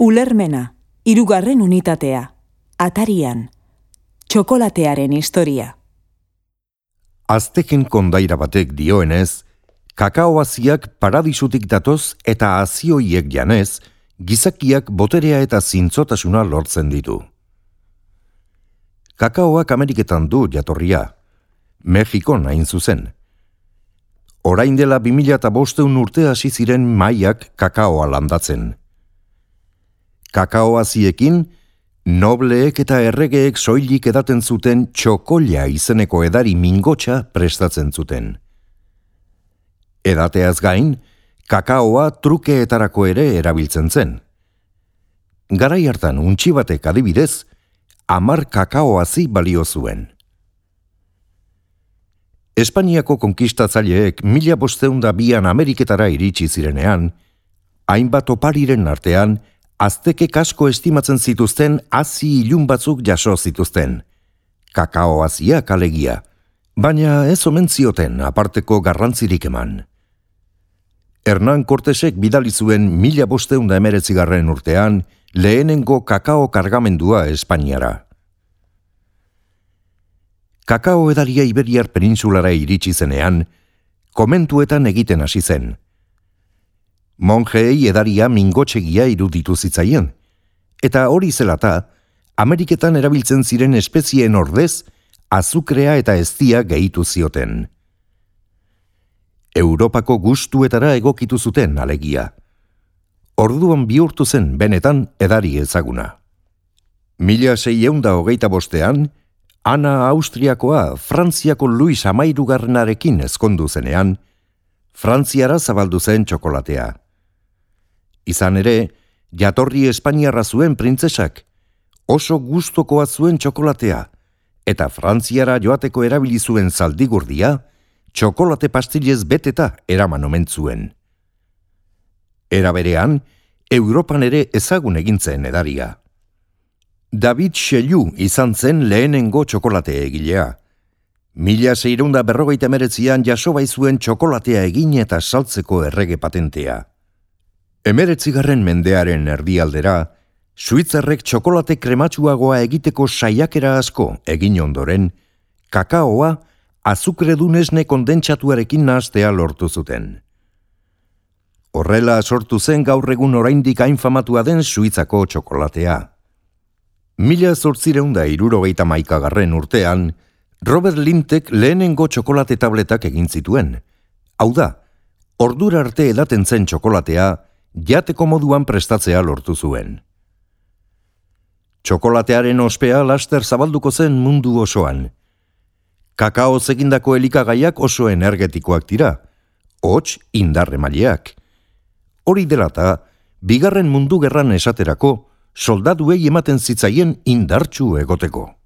Ulermena, irugarren unitatea, atarian, txokolatearen historia. Azteken kondaira batek dioenez, kakaoaziak paradisutik datoz eta azioiek janez, gizakiak boterea eta zintzotasuna lortzen ditu. Kakaoak Ameriketan du jatorria, Mexikon hain zuzen. Orain dela 2005 urte hasi ziren maiak kakaoa landatzen kakaoaziekin, nobleek eta erregeek soilik edaten zuten txokolla izeneko edari mingotxa prestatzen zuten. Edateaz gain, kakaoa trukeetarako ere erabiltzen zen. Garai hartan untxi batek adibidez, amar kakaoazi balio zuen. Espainiako konkistatzaileek mila bosteunda bian Ameriketara iritsi zirenean, hainbat opariren artean, azteke kasko estimatzen zituzten hazi ilun batzuk jaso zituzten. Kakao hazia kalegia, baina ez omen zioten aparteko garrantzirik eman. Hernán Cortesek bidali zuen mila bosteunda emeretzigarren urtean lehenengo kakao kargamendua Espainiara. Kakao edaria Iberiar peninsulara iritsi zenean, komentuetan egiten hasi zen – monjeei edaria mingotxegia iruditu zitzaien. Eta hori zelata, Ameriketan erabiltzen ziren espezien ordez, azukrea eta eztia gehitu zioten. Europako gustuetara egokitu zuten alegia. Orduan bihurtu zen benetan edari ezaguna. Mila seieunda hogeita bostean, Ana Austriakoa Frantziako Luis Amairugarrenarekin ezkondu zenean, Frantziara zabaldu zen txokolatea. Izan ere, jatorri Espainiarra zuen printzesak, oso gustokoa zuen txokolatea, eta Frantziara joateko erabili zuen zaldigurdia, txokolate pastilez beteta eraman omen zuen. Era berean, Europan ere ezagun egintzen edaria. David Xelu izan zen lehenengo txokolate egilea. Mila zeirunda berrogeita meretzian jaso zuen txokolatea egin eta saltzeko errege patentea. Emeretzigarren mendearen erdialdera, Suitzarrek txokolate krematsuagoa egiteko saiakera asko egin ondoren, kakaoa azukredunesne kondentsatuarekin nahaztea lortu zuten. Horrela sortu zen gaur egun oraindik ainfamatua den Suitzako txokolatea. Mila zortzireunda irurogeita maikagarren urtean, Robert Lintek lehenengo txokolate tabletak egin zituen. Hau da, ordura arte edaten zen txokolatea, jateko moduan prestatzea lortu zuen. Txokolatearen ospea laster zabalduko zen mundu osoan. Kakao zegindako elikagaiak oso energetikoak dira, hots indarre maileak. Hori delata, bigarren mundu gerran esaterako, soldaduei ematen zitzaien indartsu egoteko.